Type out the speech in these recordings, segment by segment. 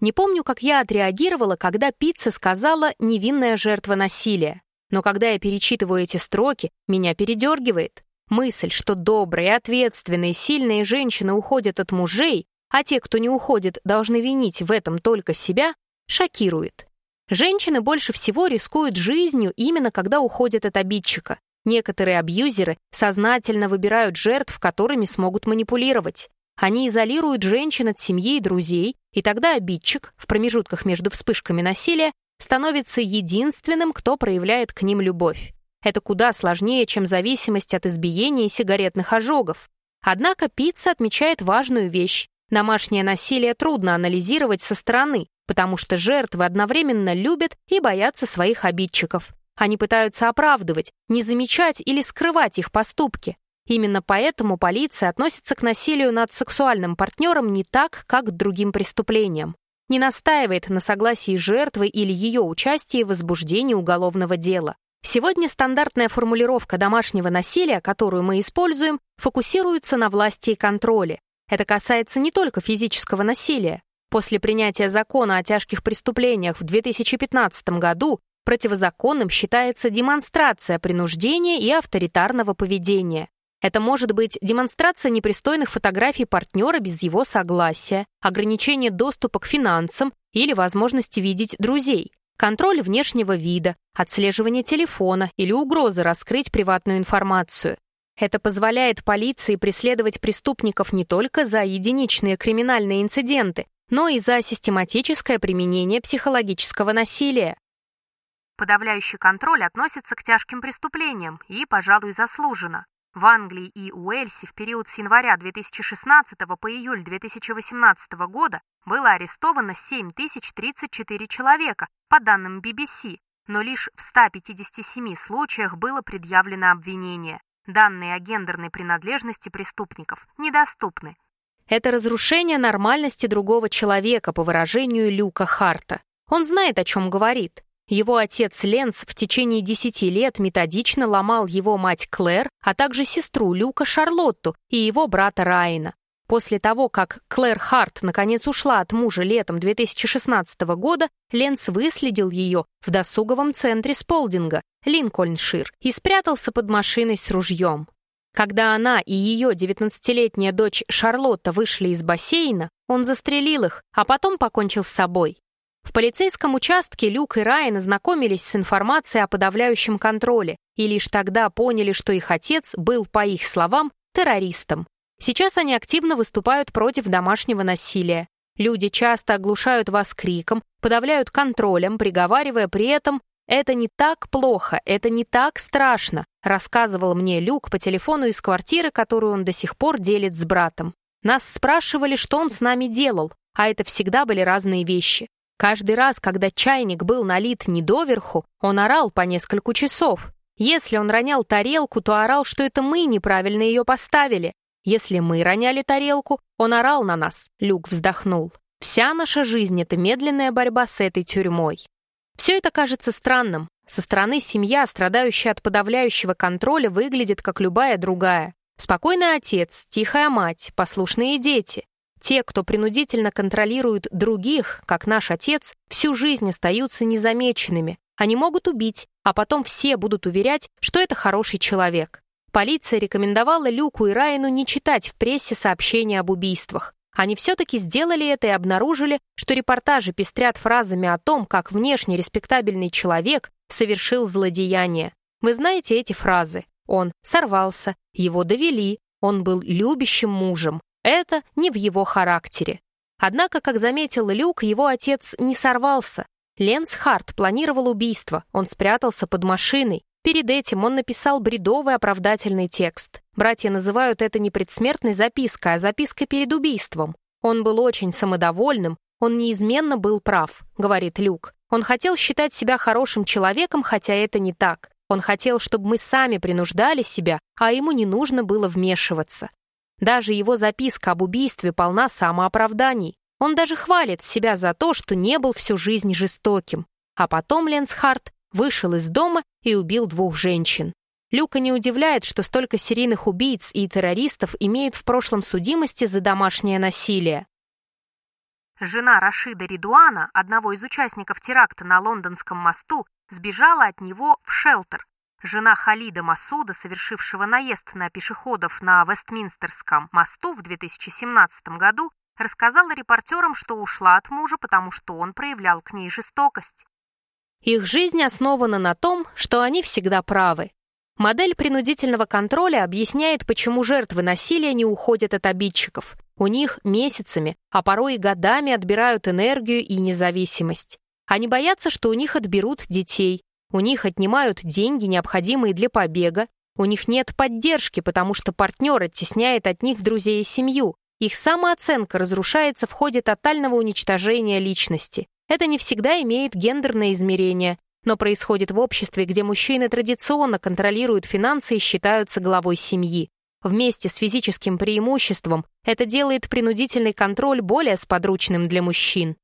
Не помню, как я отреагировала, когда пицца сказала «невинная жертва насилия». Но когда я перечитываю эти строки, меня передергивает. Мысль, что добрые, ответственные, сильные женщины уходят от мужей, а те, кто не уходит, должны винить в этом только себя, шокирует. Женщины больше всего рискуют жизнью именно когда уходят от обидчика. Некоторые абьюзеры сознательно выбирают жертв, которыми смогут манипулировать. Они изолируют женщин от семьи и друзей, и тогда обидчик, в промежутках между вспышками насилия, становится единственным, кто проявляет к ним любовь. Это куда сложнее, чем зависимость от избиения и сигаретных ожогов. Однако пицца отмечает важную вещь. Домашнее насилие трудно анализировать со стороны, потому что жертвы одновременно любят и боятся своих обидчиков. Они пытаются оправдывать, не замечать или скрывать их поступки. Именно поэтому полиция относится к насилию над сексуальным партнером не так, как к другим преступлениям. Не настаивает на согласии жертвы или ее участии в возбуждении уголовного дела. Сегодня стандартная формулировка домашнего насилия, которую мы используем, фокусируется на власти и контроле. Это касается не только физического насилия. После принятия закона о тяжких преступлениях в 2015 году Противозаконным считается демонстрация принуждения и авторитарного поведения. Это может быть демонстрация непристойных фотографий партнера без его согласия, ограничение доступа к финансам или возможности видеть друзей, контроль внешнего вида, отслеживание телефона или угрозы раскрыть приватную информацию. Это позволяет полиции преследовать преступников не только за единичные криминальные инциденты, но и за систематическое применение психологического насилия. Подавляющий контроль относится к тяжким преступлениям и, пожалуй, заслуженно. В Англии и Уэльсе в период с января 2016 по июль 2018 года было арестовано 7034 человека, по данным BBC, но лишь в 157 случаях было предъявлено обвинение. Данные о гендерной принадлежности преступников недоступны. Это разрушение нормальности другого человека, по выражению Люка Харта. Он знает, о чем говорит. Его отец Ленс в течение десяти лет методично ломал его мать Клэр, а также сестру Люка Шарлотту и его брата Райана. После того, как Клэр Харт наконец ушла от мужа летом 2016 года, Ленс выследил ее в досуговом центре Сполдинга, Линкольншир, и спрятался под машиной с ружьем. Когда она и ее 19-летняя дочь Шарлотта вышли из бассейна, он застрелил их, а потом покончил с собой. В полицейском участке Люк и Райан ознакомились с информацией о подавляющем контроле и лишь тогда поняли, что их отец был, по их словам, террористом. Сейчас они активно выступают против домашнего насилия. Люди часто оглушают вас криком, подавляют контролем, приговаривая при этом «это не так плохо, это не так страшно», рассказывал мне Люк по телефону из квартиры, которую он до сих пор делит с братом. Нас спрашивали, что он с нами делал, а это всегда были разные вещи. Каждый раз, когда чайник был налит не доверху, он орал по несколько часов. Если он ронял тарелку, то орал, что это мы неправильно ее поставили. Если мы роняли тарелку, он орал на нас. Люк вздохнул. Вся наша жизнь — это медленная борьба с этой тюрьмой. Все это кажется странным. Со стороны семья, страдающая от подавляющего контроля, выглядит как любая другая. Спокойный отец, тихая мать, послушные дети. Те, кто принудительно контролирует других, как наш отец, всю жизнь остаются незамеченными. Они могут убить, а потом все будут уверять, что это хороший человек. Полиция рекомендовала Люку и Райану не читать в прессе сообщения об убийствах. Они все-таки сделали это и обнаружили, что репортажи пестрят фразами о том, как внешне респектабельный человек совершил злодеяние. Вы знаете эти фразы? Он сорвался, его довели, он был любящим мужем, это не в его характере. Однако, как заметил Люк, его отец не сорвался. Ленс Харт планировал убийство, он спрятался под машиной. Перед этим он написал бредовый оправдательный текст. Братья называют это не предсмертной запиской, а запиской перед убийством. Он был очень самодовольным, он неизменно был прав, говорит Люк. Он хотел считать себя хорошим человеком, хотя это не так. Он хотел, чтобы мы сами принуждали себя, а ему не нужно было вмешиваться. Даже его записка об убийстве полна самооправданий. Он даже хвалит себя за то, что не был всю жизнь жестоким. А потом Ленсхарт вышел из дома и убил двух женщин. Люка не удивляет, что столько серийных убийц и террористов имеют в прошлом судимости за домашнее насилие. Жена Рашида Ридуана, одного из участников теракта на Лондонском мосту, сбежала от него в шелтер. Жена Халида Масуда, совершившего наезд на пешеходов на Вестминстерском мосту в 2017 году, рассказала репортерам, что ушла от мужа, потому что он проявлял к ней жестокость. Их жизнь основана на том, что они всегда правы. Модель принудительного контроля объясняет, почему жертвы насилия не уходят от обидчиков. У них месяцами, а порой и годами отбирают энергию и независимость. Они боятся, что у них отберут детей, у них отнимают деньги, необходимые для побега, у них нет поддержки, потому что партнер оттесняет от них друзей и семью. Их самооценка разрушается в ходе тотального уничтожения личности. Это не всегда имеет гендерное измерение, но происходит в обществе, где мужчины традиционно контролируют финансы и считаются главой семьи. Вместе с физическим преимуществом это делает принудительный контроль более сподручным для мужчин.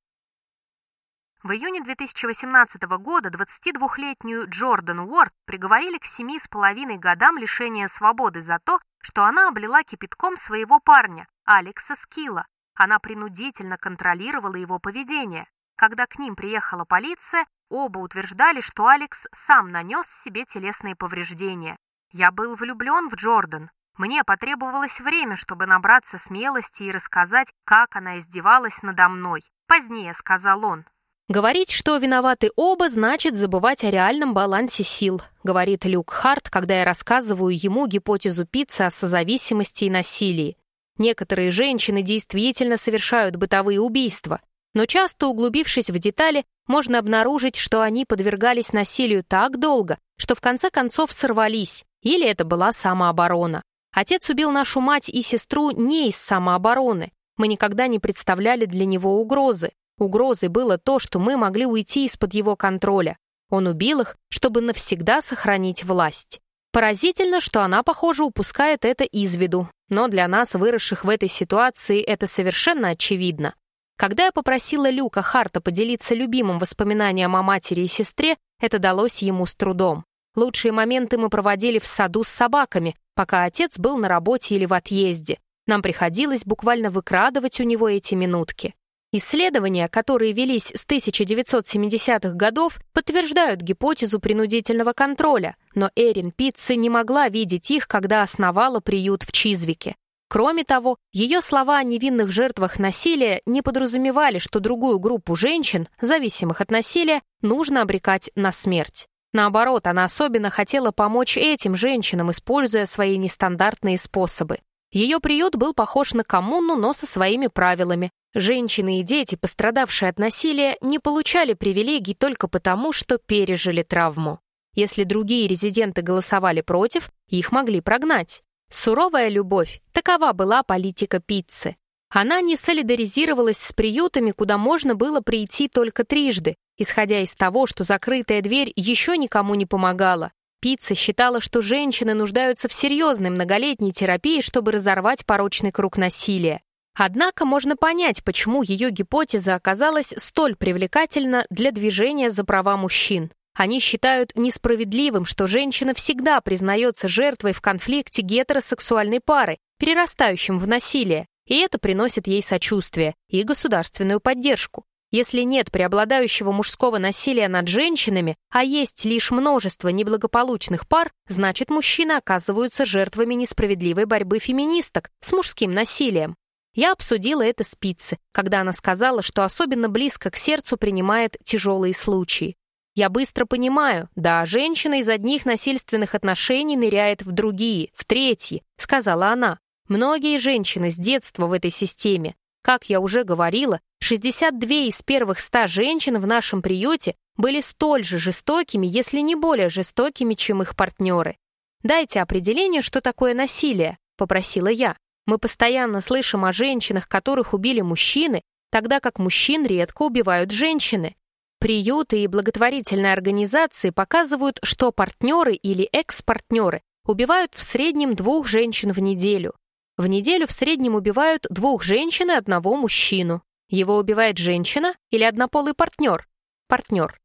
В июне 2018 года 22-летнюю Джордан Уорд приговорили к 7,5 годам лишения свободы за то, что она облила кипятком своего парня, Алекса Скилла. Она принудительно контролировала его поведение. Когда к ним приехала полиция, оба утверждали, что Алекс сам нанес себе телесные повреждения. «Я был влюблен в Джордан. Мне потребовалось время, чтобы набраться смелости и рассказать, как она издевалась надо мной. Позднее, — сказал он, Говорить, что виноваты оба, значит забывать о реальном балансе сил, говорит Люк Харт, когда я рассказываю ему гипотезу пиццы о созависимости и насилии. Некоторые женщины действительно совершают бытовые убийства, но часто углубившись в детали, можно обнаружить, что они подвергались насилию так долго, что в конце концов сорвались, или это была самооборона. Отец убил нашу мать и сестру не из самообороны. Мы никогда не представляли для него угрозы. Угрозой было то, что мы могли уйти из-под его контроля. Он убил их, чтобы навсегда сохранить власть. Поразительно, что она, похоже, упускает это из виду, но для нас, выросших в этой ситуации, это совершенно очевидно. Когда я попросила Люка Харта поделиться любимым воспоминанием о матери и сестре, это далось ему с трудом. Лучшие моменты мы проводили в саду с собаками, пока отец был на работе или в отъезде. Нам приходилось буквально выкрадывать у него эти минутки. Исследования, которые велись с 1970-х годов, подтверждают гипотезу принудительного контроля, но Эрин Питци не могла видеть их, когда основала приют в Чизвике. Кроме того, ее слова о невинных жертвах насилия не подразумевали, что другую группу женщин, зависимых от насилия, нужно обрекать на смерть. Наоборот, она особенно хотела помочь этим женщинам, используя свои нестандартные способы. Ее приют был похож на коммуну, но со своими правилами, Женщины и дети, пострадавшие от насилия, не получали привилегий только потому, что пережили травму. Если другие резиденты голосовали против, их могли прогнать. Суровая любовь – такова была политика пиццы. Она не солидаризировалась с приютами, куда можно было прийти только трижды, исходя из того, что закрытая дверь еще никому не помогала. Пицца считала, что женщины нуждаются в серьезной многолетней терапии, чтобы разорвать порочный круг насилия. Однако можно понять, почему ее гипотеза оказалась столь привлекательна для движения за права мужчин. Они считают несправедливым, что женщина всегда признается жертвой в конфликте гетеросексуальной пары, перерастающем в насилие, и это приносит ей сочувствие и государственную поддержку. Если нет преобладающего мужского насилия над женщинами, а есть лишь множество неблагополучных пар, значит мужчины оказываются жертвами несправедливой борьбы феминисток с мужским насилием. Я обсудила это с Пиццей, когда она сказала, что особенно близко к сердцу принимает тяжелые случаи. Я быстро понимаю, да, женщина из одних насильственных отношений ныряет в другие, в третьи, сказала она. Многие женщины с детства в этой системе. Как я уже говорила, 62 из первых 100 женщин в нашем приюте были столь же жестокими, если не более жестокими, чем их партнеры. «Дайте определение, что такое насилие», — попросила я. Мы постоянно слышим о женщинах, которых убили мужчины, тогда как мужчин редко убивают женщины. Приюты и благотворительные организации показывают, что партнеры или экс-партнеры убивают в среднем двух женщин в неделю. В неделю в среднем убивают двух женщин и одного мужчину. Его убивает женщина или однополый партнер? Партнер.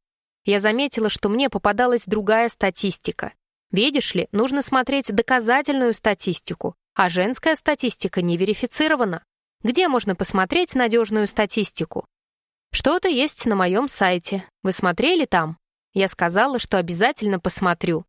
Я заметила, что мне попадалась другая статистика. Видишь ли, нужно смотреть доказательную статистику, а женская статистика не верифицирована. Где можно посмотреть надежную статистику? «Что-то есть на моем сайте. Вы смотрели там?» Я сказала, что обязательно посмотрю.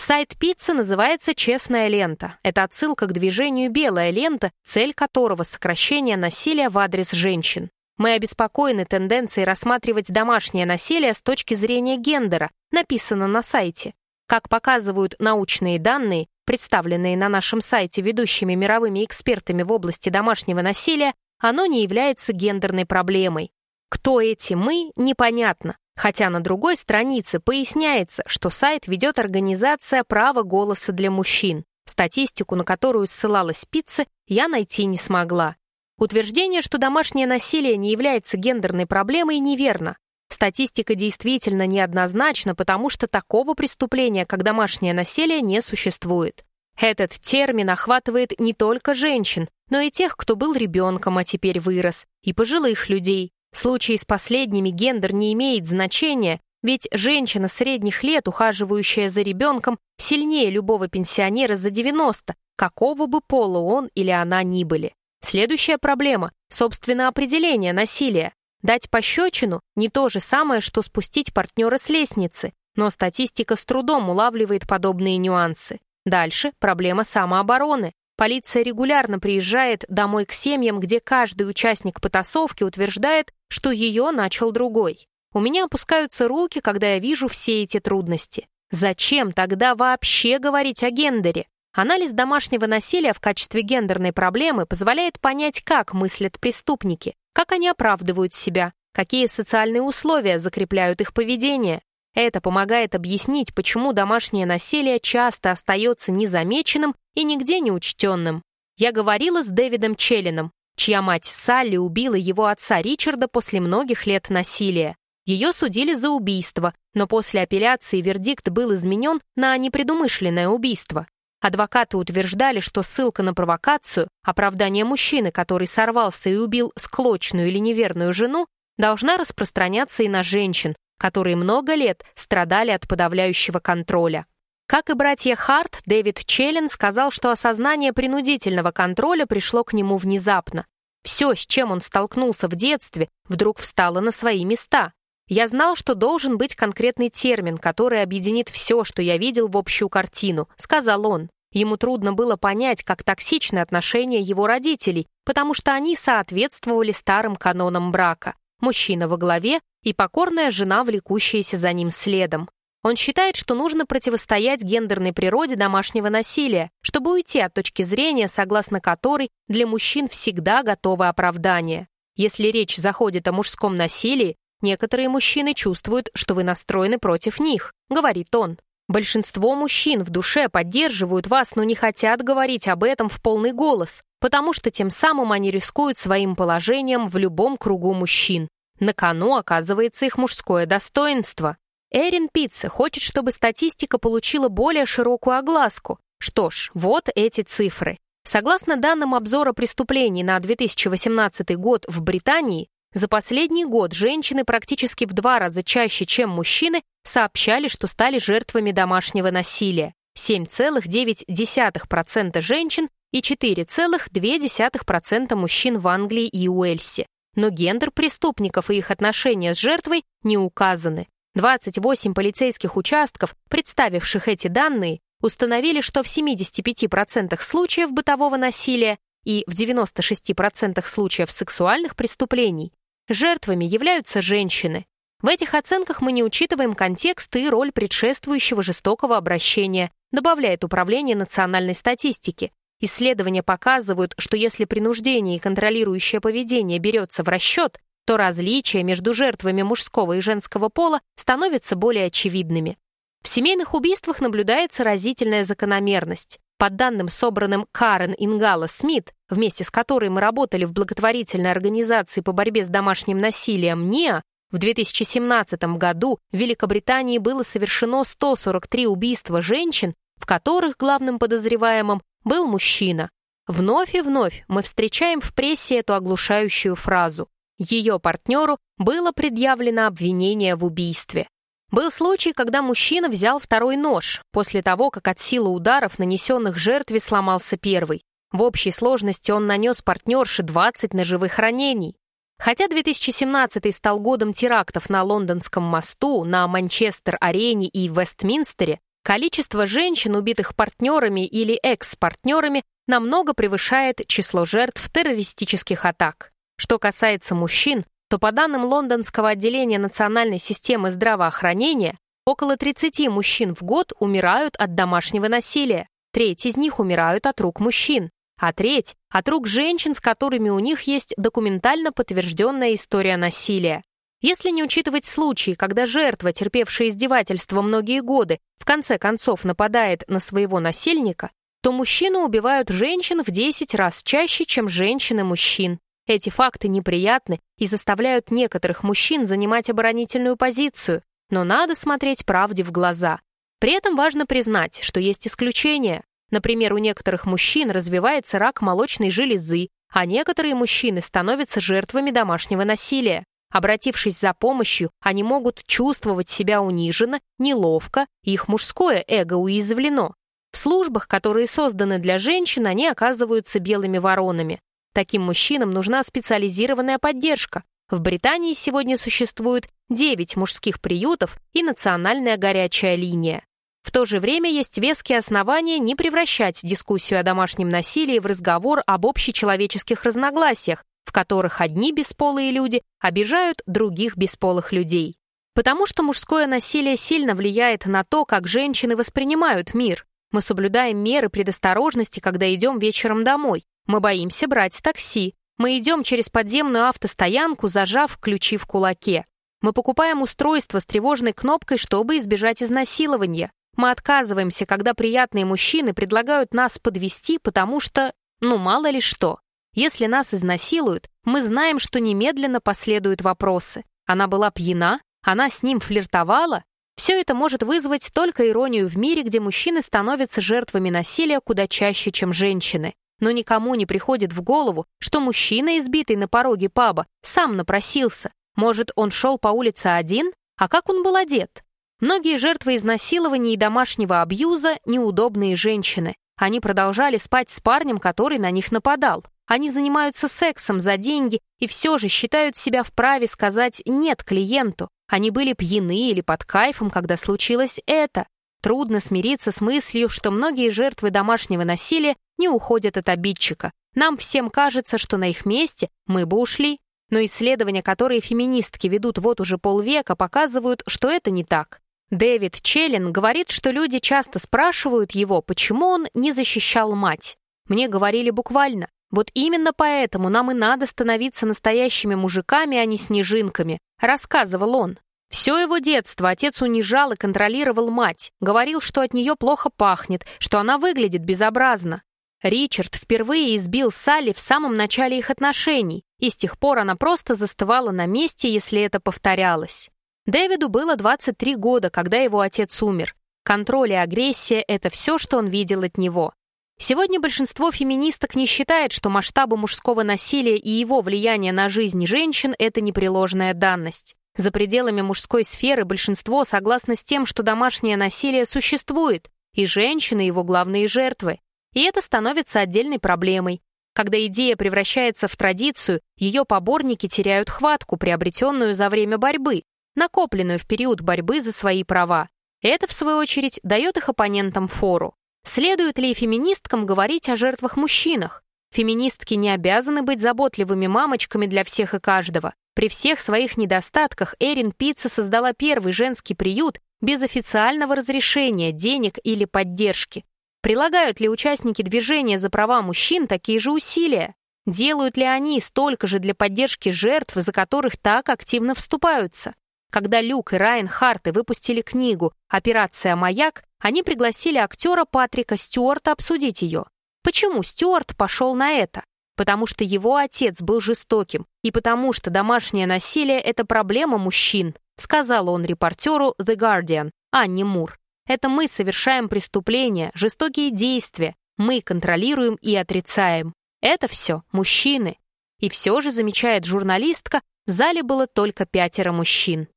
Сайт пиццы называется «Честная лента». Это отсылка к движению «Белая лента», цель которого — сокращение насилия в адрес женщин. Мы обеспокоены тенденцией рассматривать домашнее насилие с точки зрения гендера, написано на сайте. Как показывают научные данные, представленные на нашем сайте ведущими мировыми экспертами в области домашнего насилия, оно не является гендерной проблемой. Кто эти «мы» — непонятно, хотя на другой странице поясняется, что сайт ведет организация права голоса для мужчин. Статистику, на которую ссылалась пицца, я найти не смогла. Утверждение, что домашнее насилие не является гендерной проблемой, неверно. Статистика действительно неоднозначна, потому что такого преступления, как домашнее насилие, не существует. Этот термин охватывает не только женщин, но и тех, кто был ребенком, а теперь вырос, и пожилых людей. В случае с последними гендер не имеет значения, ведь женщина средних лет, ухаживающая за ребенком, сильнее любого пенсионера за 90, какого бы пола он или она ни были. Следующая проблема — собственно определение насилия. Дать пощечину — не то же самое, что спустить партнера с лестницы, но статистика с трудом улавливает подобные нюансы. Дальше проблема самообороны. Полиция регулярно приезжает домой к семьям, где каждый участник потасовки утверждает, что ее начал другой. У меня опускаются руки, когда я вижу все эти трудности. Зачем тогда вообще говорить о гендере? Анализ домашнего насилия в качестве гендерной проблемы позволяет понять, как мыслят преступники, как они оправдывают себя, какие социальные условия закрепляют их поведение. Это помогает объяснить, почему домашнее насилие часто остается незамеченным и нигде не учтенным. Я говорила с Дэвидом Челленом, чья мать Салли убила его отца Ричарда после многих лет насилия. Ее судили за убийство, но после апелляции вердикт был изменен на непредумышленное убийство. Адвокаты утверждали, что ссылка на провокацию, оправдание мужчины, который сорвался и убил склочную или неверную жену, должна распространяться и на женщин, которые много лет страдали от подавляющего контроля. Как и братья Харт, Дэвид Челлен сказал, что осознание принудительного контроля пришло к нему внезапно. Все, с чем он столкнулся в детстве, вдруг встало на свои места. Я знал, что должен быть конкретный термин, который объединит все, что я видел в общую картину, сказал он. Ему трудно было понять, как токсичны отношения его родителей, потому что они соответствовали старым канонам брака. Мужчина во главе и покорная жена, влекущаяся за ним следом. Он считает, что нужно противостоять гендерной природе домашнего насилия, чтобы уйти от точки зрения, согласно которой для мужчин всегда готовы оправдания. Если речь заходит о мужском насилии, Некоторые мужчины чувствуют, что вы настроены против них, говорит он. Большинство мужчин в душе поддерживают вас, но не хотят говорить об этом в полный голос, потому что тем самым они рискуют своим положением в любом кругу мужчин. На кону оказывается их мужское достоинство. Эрин Пицца хочет, чтобы статистика получила более широкую огласку. Что ж, вот эти цифры. Согласно данным обзора преступлений на 2018 год в Британии, за последний год женщины практически в два раза чаще, чем мужчины, сообщали, что стали жертвами домашнего насилия. 7,9% женщин и 4,2% мужчин в Англии и Уэльсе. Но гендер преступников и их отношения с жертвой не указаны. 28 полицейских участков, представивших эти данные, установили, что в 75% случаев бытового насилия и в 96% случаев сексуальных преступлений Жертвами являются женщины. В этих оценках мы не учитываем контекст и роль предшествующего жестокого обращения, добавляет Управление национальной статистики. Исследования показывают, что если принуждение и контролирующее поведение берется в расчет, то различия между жертвами мужского и женского пола становятся более очевидными. В семейных убийствах наблюдается разительная закономерность. По данным, собранным Карен Ингала Смит, вместе с которой мы работали в благотворительной организации по борьбе с домашним насилием НИА, в 2017 году в Великобритании было совершено 143 убийства женщин, в которых главным подозреваемым был мужчина. Вновь и вновь мы встречаем в прессе эту оглушающую фразу. Ее партнеру было предъявлено обвинение в убийстве. Был случай, когда мужчина взял второй нож, после того, как от силы ударов, нанесенных жертве, сломался первый. В общей сложности он нанес партнерше 20 ножевых ранений. Хотя 2017 стал годом терактов на Лондонском мосту, на Манчестер-арене и Вестминстере, количество женщин, убитых партнерами или экс-партнерами, намного превышает число жертв террористических атак. Что касается мужчин, то по данным Лондонского отделения Национальной системы здравоохранения, около 30 мужчин в год умирают от домашнего насилия, треть из них умирают от рук мужчин а треть — от рук женщин, с которыми у них есть документально подтвержденная история насилия. Если не учитывать случаи, когда жертва, терпевшая издевательства многие годы, в конце концов нападает на своего насильника, то мужчины убивают женщин в 10 раз чаще, чем женщины мужчин. Эти факты неприятны и заставляют некоторых мужчин занимать оборонительную позицию, но надо смотреть правде в глаза. При этом важно признать, что есть исключения. Например, у некоторых мужчин развивается рак молочной железы, а некоторые мужчины становятся жертвами домашнего насилия. Обратившись за помощью, они могут чувствовать себя униженно, неловко, их мужское эго уязвлено. В службах, которые созданы для женщин, они оказываются белыми воронами. Таким мужчинам нужна специализированная поддержка. В Британии сегодня существует 9 мужских приютов и национальная горячая линия. В то же время есть веские основания не превращать дискуссию о домашнем насилии в разговор об общечеловеческих разногласиях, в которых одни бесполые люди обижают других бесполых людей. Потому что мужское насилие сильно влияет на то, как женщины воспринимают мир. Мы соблюдаем меры предосторожности, когда идем вечером домой. Мы боимся брать такси. Мы идем через подземную автостоянку, зажав ключи в кулаке. Мы покупаем устройство с тревожной кнопкой, чтобы избежать изнасилования. Мы отказываемся, когда приятные мужчины предлагают нас подвести, потому что, ну мало ли что. Если нас изнасилуют, мы знаем, что немедленно последуют вопросы. Она была пьяна? Она с ним флиртовала? Все это может вызвать только иронию в мире, где мужчины становятся жертвами насилия куда чаще, чем женщины. Но никому не приходит в голову, что мужчина, избитый на пороге паба, сам напросился. Может, он шел по улице один? А как он был одет? Многие жертвы изнасилования и домашнего абьюза – неудобные женщины. Они продолжали спать с парнем, который на них нападал. Они занимаются сексом за деньги и все же считают себя вправе сказать «нет» клиенту. Они были пьяны или под кайфом, когда случилось это. Трудно смириться с мыслью, что многие жертвы домашнего насилия не уходят от обидчика. Нам всем кажется, что на их месте мы бы ушли. Но исследования, которые феминистки ведут вот уже полвека, показывают, что это не так. Дэвид Челлен говорит, что люди часто спрашивают его, почему он не защищал мать. Мне говорили буквально, вот именно поэтому нам и надо становиться настоящими мужиками, а не снежинками, рассказывал он. Все его детство отец унижал и контролировал мать, говорил, что от нее плохо пахнет, что она выглядит безобразно. Ричард впервые избил Салли в самом начале их отношений, и с тех пор она просто застывала на месте, если это повторялось. Дэвиду было 23 года, когда его отец умер. Контроль и агрессия — это все, что он видел от него. Сегодня большинство феминисток не считает, что масштабы мужского насилия и его влияние на жизнь женщин — это непреложная данность. За пределами мужской сферы большинство согласно с тем, что домашнее насилие существует, и женщины — его главные жертвы. И это становится отдельной проблемой. Когда идея превращается в традицию, ее поборники теряют хватку, приобретенную за время борьбы, накопленную в период борьбы за свои права. Это, в свою очередь, дает их оппонентам фору. Следует ли феминисткам говорить о жертвах-мужчинах? Феминистки не обязаны быть заботливыми мамочками для всех и каждого. При всех своих недостатках Эрин Пицца создала первый женский приют без официального разрешения, денег или поддержки. Прилагают ли участники движения за права мужчин такие же усилия? Делают ли они столько же для поддержки жертв, за которых так активно вступаются? Когда Люк и Райан Харты выпустили книгу «Операция «Маяк», они пригласили актера Патрика Стюарта обсудить ее. Почему Стюарт пошел на это? Потому что его отец был жестоким, и потому что домашнее насилие — это проблема мужчин, сказал он репортеру The Guardian, Анне Мур. Это мы совершаем преступления, жестокие действия, мы контролируем и отрицаем. Это все мужчины. И все же, замечает журналистка, в зале было только пятеро мужчин.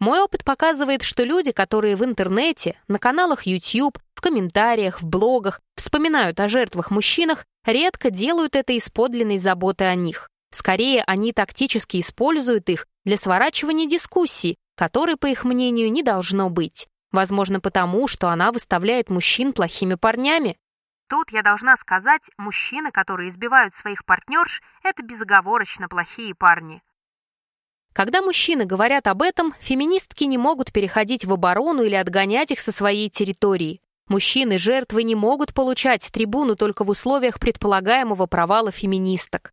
Мой опыт показывает, что люди, которые в интернете, на каналах YouTube, в комментариях, в блогах вспоминают о жертвах-мужчинах, редко делают это из подлинной заботы о них. Скорее, они тактически используют их для сворачивания дискуссий, которой, по их мнению, не должно быть. Возможно, потому, что она выставляет мужчин плохими парнями. Тут я должна сказать, мужчины, которые избивают своих партнерш, это безоговорочно плохие парни. Когда мужчины говорят об этом, феминистки не могут переходить в оборону или отгонять их со своей территории. Мужчины-жертвы не могут получать трибуну только в условиях предполагаемого провала феминисток.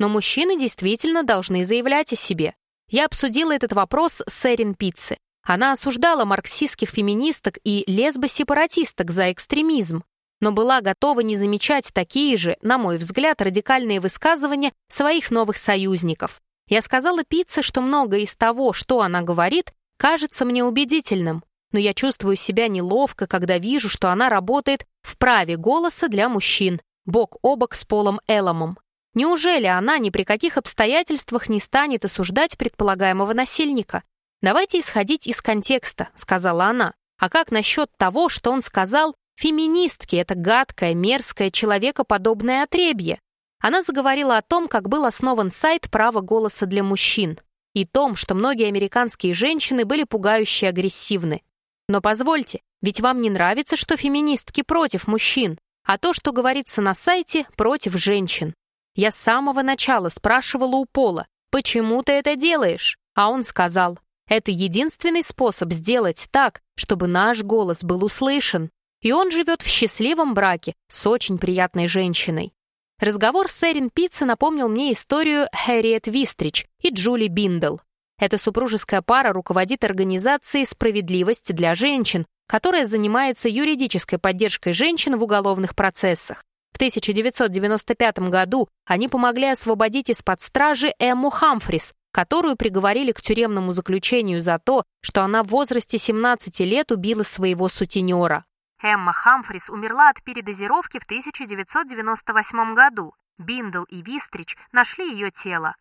Но мужчины действительно должны заявлять о себе. Я обсудила этот вопрос с Эрин Пицце. Она осуждала марксистских феминисток и лесбосепаратисток за экстремизм, но была готова не замечать такие же, на мой взгляд, радикальные высказывания своих новых союзников. Я сказала Пицце, что многое из того, что она говорит, кажется мне убедительным, но я чувствую себя неловко, когда вижу, что она работает в праве голоса для мужчин, бок о бок с Полом Эломом. Неужели она ни при каких обстоятельствах не станет осуждать предполагаемого насильника? «Давайте исходить из контекста», — сказала она. «А как насчет того, что он сказал, феминистки — это гадкое, мерзкое, человекоподобное отребье?» Она заговорила о том, как был основан сайт «Право голоса для мужчин» и том, что многие американские женщины были пугающе агрессивны. Но позвольте, ведь вам не нравится, что феминистки против мужчин, а то, что говорится на сайте, против женщин. Я с самого начала спрашивала у Пола, почему ты это делаешь? А он сказал, это единственный способ сделать так, чтобы наш голос был услышан. И он живет в счастливом браке с очень приятной женщиной. Разговор с Эрин Пицце напомнил мне историю Хэрриет Вистрич и Джули Биндл. Эта супружеская пара руководит организацией «Справедливость для женщин», которая занимается юридической поддержкой женщин в уголовных процессах. В 1995 году они помогли освободить из-под стражи Эмму Хамфрис, которую приговорили к тюремному заключению за то, что она в возрасте 17 лет убила своего сутенера. Эмма Хамфрис умерла от передозировки в 1998 году. Биндл и Вистрич нашли ее тело.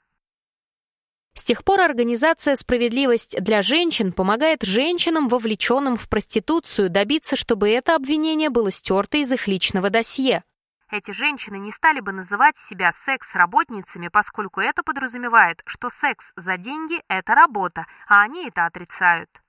С тех пор организация «Справедливость для женщин» помогает женщинам, вовлеченным в проституцию, добиться, чтобы это обвинение было стерто из их личного досье. Эти женщины не стали бы называть себя секс-работницами, поскольку это подразумевает, что секс за деньги – это работа, а они это отрицают.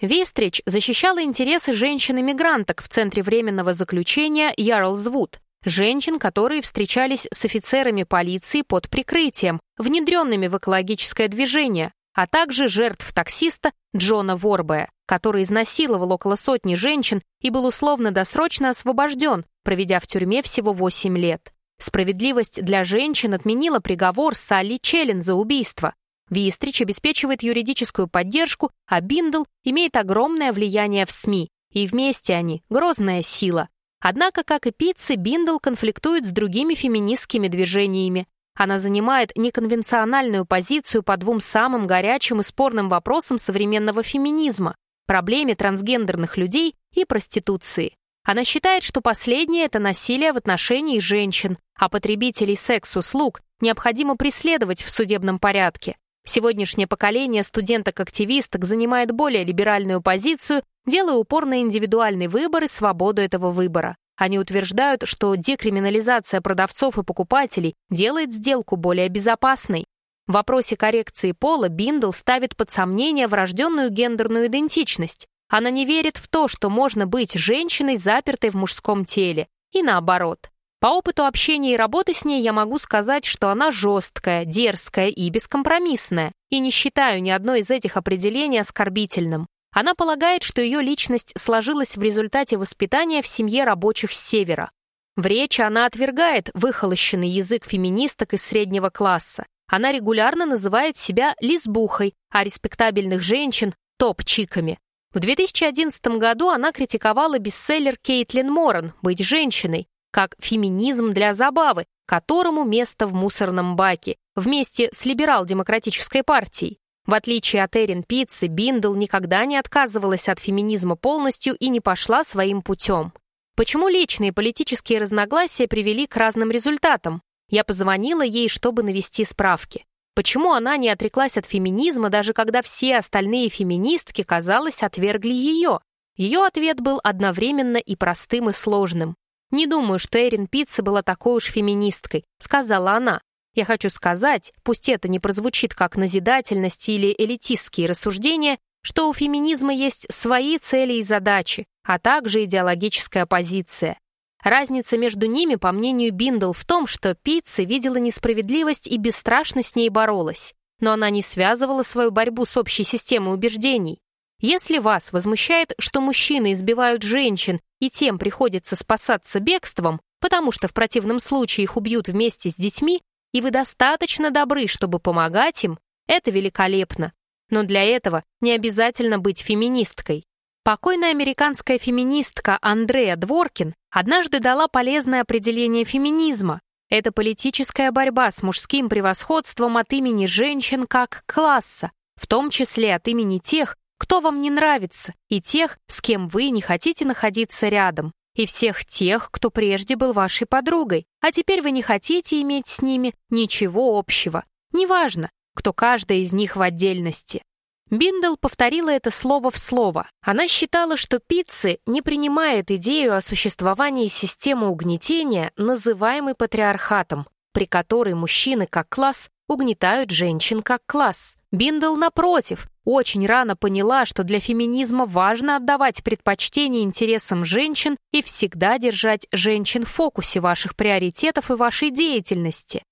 Вестрич защищала интересы женщин-иммигранток в Центре временного заключения Ярлзвуд, женщин, которые встречались с офицерами полиции под прикрытием, внедренными в экологическое движение, а также жертв таксиста Джона Ворбея, который изнасиловал около сотни женщин и был условно-досрочно освобожден, проведя в тюрьме всего 8 лет. Справедливость для женщин отменила приговор Салли Челлен за убийство. Уистрич обеспечивает юридическую поддержку, а Биндл имеет огромное влияние в СМИ. И вместе они — грозная сила. Однако, как и Пицци, Биндл конфликтует с другими феминистскими движениями. Она занимает неконвенциональную позицию по двум самым горячим и спорным вопросам современного феминизма – проблеме трансгендерных людей и проституции. Она считает, что последнее – это насилие в отношении женщин, а потребителей секс-услуг необходимо преследовать в судебном порядке. Сегодняшнее поколение студенток-активисток занимает более либеральную позицию, делая упор на индивидуальный выбор и свободу этого выбора. Они утверждают, что декриминализация продавцов и покупателей делает сделку более безопасной. В вопросе коррекции пола Биндл ставит под сомнение врожденную гендерную идентичность. Она не верит в то, что можно быть женщиной, запертой в мужском теле, и наоборот. По опыту общения и работы с ней я могу сказать, что она жесткая, дерзкая и бескомпромиссная, и не считаю ни одно из этих определений оскорбительным. Она полагает, что ее личность сложилась в результате воспитания в семье рабочих с севера. В речи она отвергает выхолощенный язык феминисток из среднего класса. Она регулярно называет себя лесбухой, а респектабельных женщин – топчиками. В 2011 году она критиковала бестселлер Кейтлин Моран «Быть женщиной» как феминизм для забавы, которому место в мусорном баке, вместе с либерал-демократической партией. В отличие от Эрин Пицци, Биндл никогда не отказывалась от феминизма полностью и не пошла своим путем. Почему личные политические разногласия привели к разным результатам? Я позвонила ей, чтобы навести справки. Почему она не отреклась от феминизма, даже когда все остальные феминистки, казалось, отвергли ее? Ее ответ был одновременно и простым, и сложным. «Не думаю, что Эрин Пицца была такой уж феминисткой», — сказала она. Я хочу сказать, пусть это не прозвучит как назидательность или элитистские рассуждения, что у феминизма есть свои цели и задачи, а также идеологическая позиция. Разница между ними, по мнению Биндл, в том, что Пицци видела несправедливость и бесстрашно с ней боролась, но она не связывала свою борьбу с общей системой убеждений. Если вас возмущает, что мужчины избивают женщин и тем приходится спасаться бегством, потому что в противном случае их убьют вместе с детьми, и вы достаточно добры, чтобы помогать им, это великолепно. Но для этого не обязательно быть феминисткой. Покойная американская феминистка Андреа Дворкин однажды дала полезное определение феминизма. Это политическая борьба с мужским превосходством от имени женщин как класса, в том числе от имени тех, кто вам не нравится, и тех, с кем вы не хотите находиться рядом, и всех тех, кто прежде был вашей подругой, а теперь вы не хотите иметь с ними ничего общего. Неважно, кто каждая из них в отдельности. Биндл повторила это слово в слово. Она считала, что Пицци не принимает идею о существовании системы угнетения, называемой патриархатом, при которой мужчины как класс угнетают женщин как класс. Биндл, напротив, очень рано поняла, что для феминизма важно отдавать предпочтение интересам женщин и всегда держать женщин в фокусе ваших приоритетов и вашей деятельности.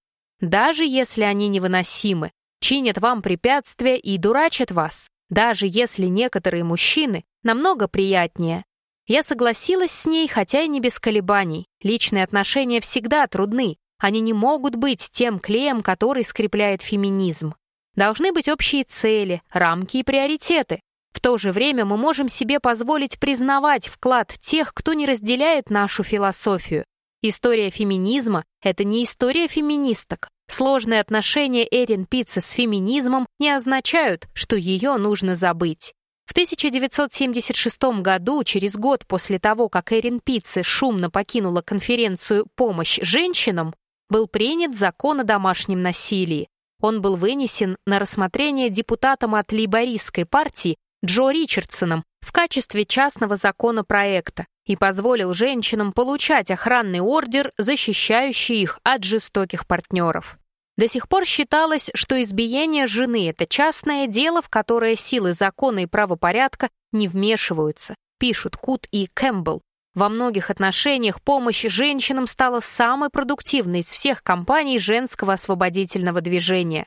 Даже если они невыносимы, чинят вам препятствия и дурачат вас, даже если некоторые мужчины намного приятнее. Я согласилась с ней, хотя и не без колебаний. Личные отношения всегда трудны, они не могут быть тем клеем, который скрепляет феминизм. Должны быть общие цели, рамки и приоритеты. В то же время мы можем себе позволить признавать вклад тех, кто не разделяет нашу философию. История феминизма — это не история феминисток, Сложные отношения Эрин Пицца с феминизмом не означают, что ее нужно забыть. В 1976 году, через год после того, как Эрин Пиццы шумно покинула конференцию «Помощь женщинам», был принят закон о домашнем насилии. Он был вынесен на рассмотрение депутатом от лейбористской партии Джо Ричардсоном в качестве частного законопроекта и позволил женщинам получать охранный ордер, защищающий их от жестоких партнеров. До сих пор считалось, что избиение жены — это частное дело, в которое силы закона и правопорядка не вмешиваются, пишут Кут и Кэмпбелл. Во многих отношениях помощь женщинам стала самой продуктивной из всех компаний женского освободительного движения.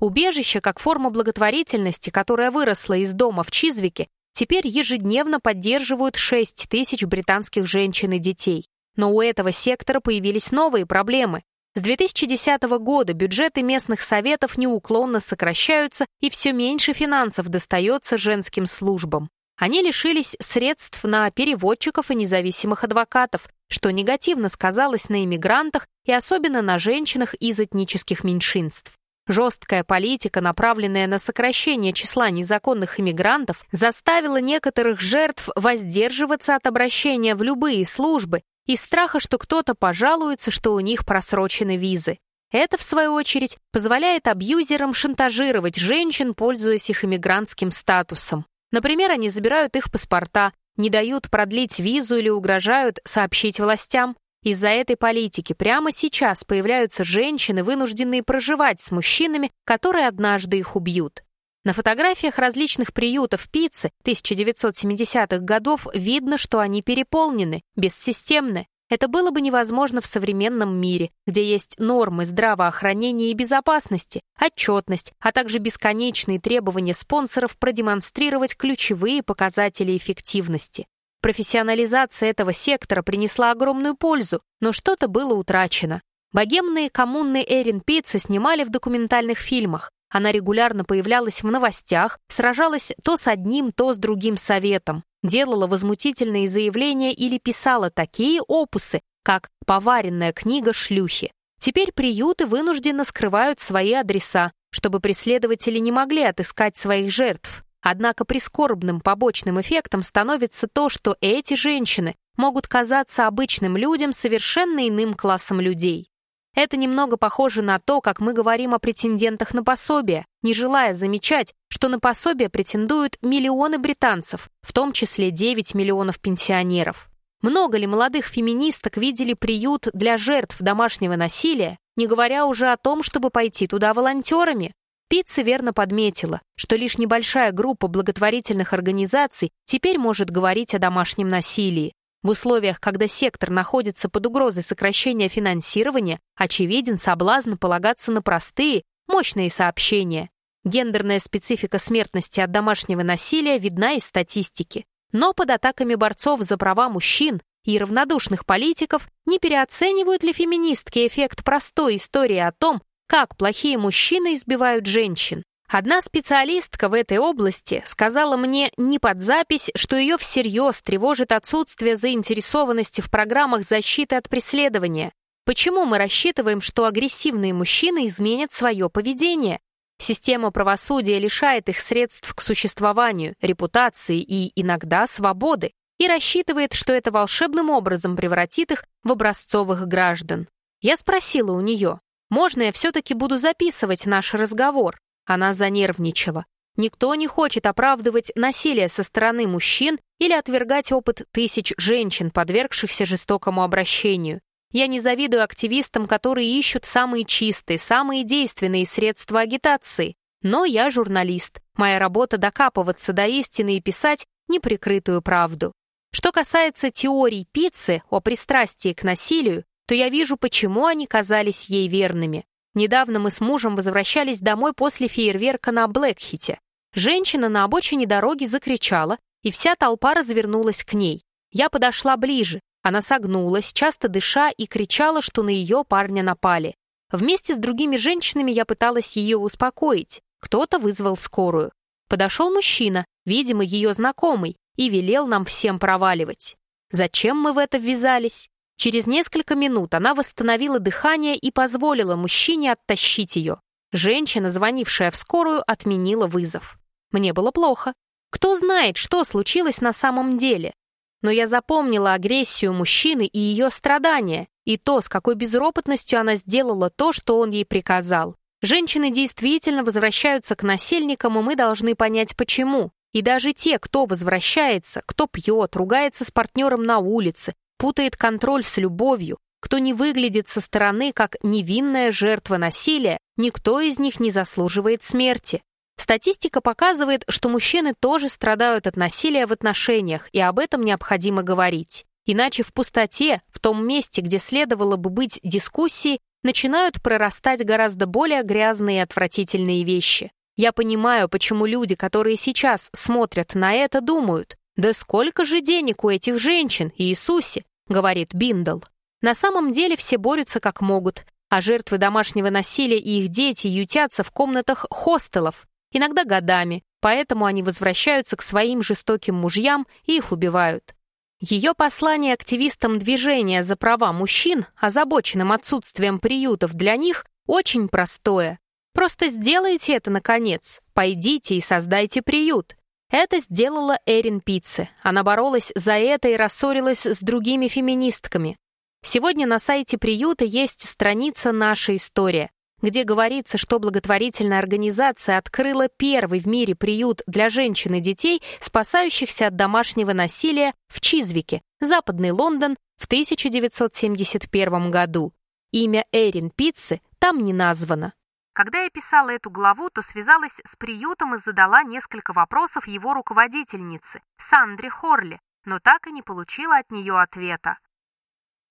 Убежище, как форма благотворительности, которая выросла из дома в Чизвике, теперь ежедневно поддерживают 6 тысяч британских женщин и детей. Но у этого сектора появились новые проблемы. С 2010 года бюджеты местных советов неуклонно сокращаются и все меньше финансов достается женским службам. Они лишились средств на переводчиков и независимых адвокатов, что негативно сказалось на иммигрантах и особенно на женщинах из этнических меньшинств. Жесткая политика, направленная на сокращение числа незаконных иммигрантов, заставила некоторых жертв воздерживаться от обращения в любые службы из страха, что кто-то пожалуется, что у них просрочены визы. Это, в свою очередь, позволяет абьюзерам шантажировать женщин, пользуясь их иммигрантским статусом. Например, они забирают их паспорта, не дают продлить визу или угрожают сообщить властям. Из-за этой политики прямо сейчас появляются женщины, вынужденные проживать с мужчинами, которые однажды их убьют. На фотографиях различных приютов пиццы 1970-х годов видно, что они переполнены, бессистемны. Это было бы невозможно в современном мире, где есть нормы здравоохранения и безопасности, отчетность, а также бесконечные требования спонсоров продемонстрировать ключевые показатели эффективности. Профессионализация этого сектора принесла огромную пользу, но что-то было утрачено. Богемные коммуны Эрин Пицца снимали в документальных фильмах. Она регулярно появлялась в новостях, сражалась то с одним, то с другим советом, делала возмутительные заявления или писала такие опусы, как «Поваренная книга шлюхи». Теперь приюты вынужденно скрывают свои адреса, чтобы преследователи не могли отыскать своих жертв. Однако прискорбным побочным эффектом становится то, что эти женщины могут казаться обычным людям совершенно иным классом людей. Это немного похоже на то, как мы говорим о претендентах на пособие, не желая замечать, что на пособие претендуют миллионы британцев, в том числе 9 миллионов пенсионеров. Много ли молодых феминисток видели приют для жертв домашнего насилия, не говоря уже о том, чтобы пойти туда волонтерами? Пицца верно подметила, что лишь небольшая группа благотворительных организаций теперь может говорить о домашнем насилии. В условиях, когда сектор находится под угрозой сокращения финансирования, очевиден соблазн полагаться на простые, мощные сообщения. Гендерная специфика смертности от домашнего насилия видна из статистики. Но под атаками борцов за права мужчин и равнодушных политиков не переоценивают ли феминистки эффект простой истории о том, как плохие мужчины избивают женщин. Одна специалистка в этой области сказала мне не под запись, что ее всерьез тревожит отсутствие заинтересованности в программах защиты от преследования. Почему мы рассчитываем, что агрессивные мужчины изменят свое поведение? Система правосудия лишает их средств к существованию, репутации и иногда свободы и рассчитывает, что это волшебным образом превратит их в образцовых граждан. Я спросила у нее, можно я все-таки буду записывать наш разговор? Она занервничала. Никто не хочет оправдывать насилие со стороны мужчин или отвергать опыт тысяч женщин, подвергшихся жестокому обращению. Я не завидую активистам, которые ищут самые чистые, самые действенные средства агитации. Но я журналист. Моя работа докапываться до истины и писать неприкрытую правду. Что касается теорий пиццы о пристрастии к насилию, то я вижу, почему они казались ей верными. Недавно мы с мужем возвращались домой после фейерверка на Блэкхите. Женщина на обочине дороги закричала, и вся толпа развернулась к ней. Я подошла ближе. Она согнулась, часто дыша, и кричала, что на ее парня напали. Вместе с другими женщинами я пыталась ее успокоить. Кто-то вызвал скорую. Подошел мужчина, видимо, ее знакомый, и велел нам всем проваливать. Зачем мы в это ввязались? Через несколько минут она восстановила дыхание и позволила мужчине оттащить ее. Женщина, звонившая в скорую, отменила вызов. Мне было плохо. Кто знает, что случилось на самом деле. Но я запомнила агрессию мужчины и ее страдания, и то, с какой безропотностью она сделала то, что он ей приказал. Женщины действительно возвращаются к насильникам, и мы должны понять, почему. И даже те, кто возвращается, кто пьет, ругается с партнером на улице, путает контроль с любовью, кто не выглядит со стороны как невинная жертва насилия, никто из них не заслуживает смерти. Статистика показывает, что мужчины тоже страдают от насилия в отношениях, и об этом необходимо говорить. Иначе в пустоте, в том месте, где следовало бы быть дискуссии, начинают прорастать гораздо более грязные и отвратительные вещи. Я понимаю, почему люди, которые сейчас смотрят на это, думают, «Да сколько же денег у этих женщин, Иисусе!» — говорит Биндл. На самом деле все борются как могут, а жертвы домашнего насилия и их дети ютятся в комнатах хостелов, иногда годами, поэтому они возвращаются к своим жестоким мужьям и их убивают. Ее послание активистам движения за права мужчин, озабоченным отсутствием приютов для них, очень простое. Просто сделайте это, наконец. Пойдите и создайте приют. Это сделала Эрин Пицце. Она боролась за это и рассорилась с другими феминистками. Сегодня на сайте приюта есть страница «Наша история», где говорится, что благотворительная организация открыла первый в мире приют для женщин и детей, спасающихся от домашнего насилия в Чизвике, Западный Лондон, в 1971 году. Имя Эрин Пиццы там не названо. Когда я писала эту главу, то связалась с приютом и задала несколько вопросов его руководительнице, Сандре Хорли, но так и не получила от нее ответа.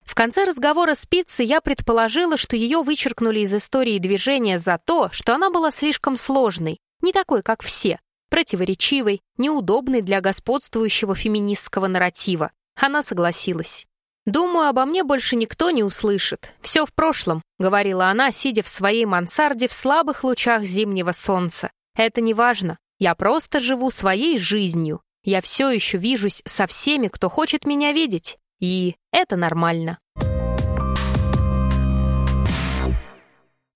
В конце разговора с Пиццей я предположила, что ее вычеркнули из истории движения за то, что она была слишком сложной, не такой, как все, противоречивой, неудобной для господствующего феминистского нарратива. Она согласилась. «Думаю, обо мне больше никто не услышит. Все в прошлом», — говорила она, сидя в своей мансарде в слабых лучах зимнего солнца. «Это не важно. Я просто живу своей жизнью. Я все еще вижусь со всеми, кто хочет меня видеть. И это нормально».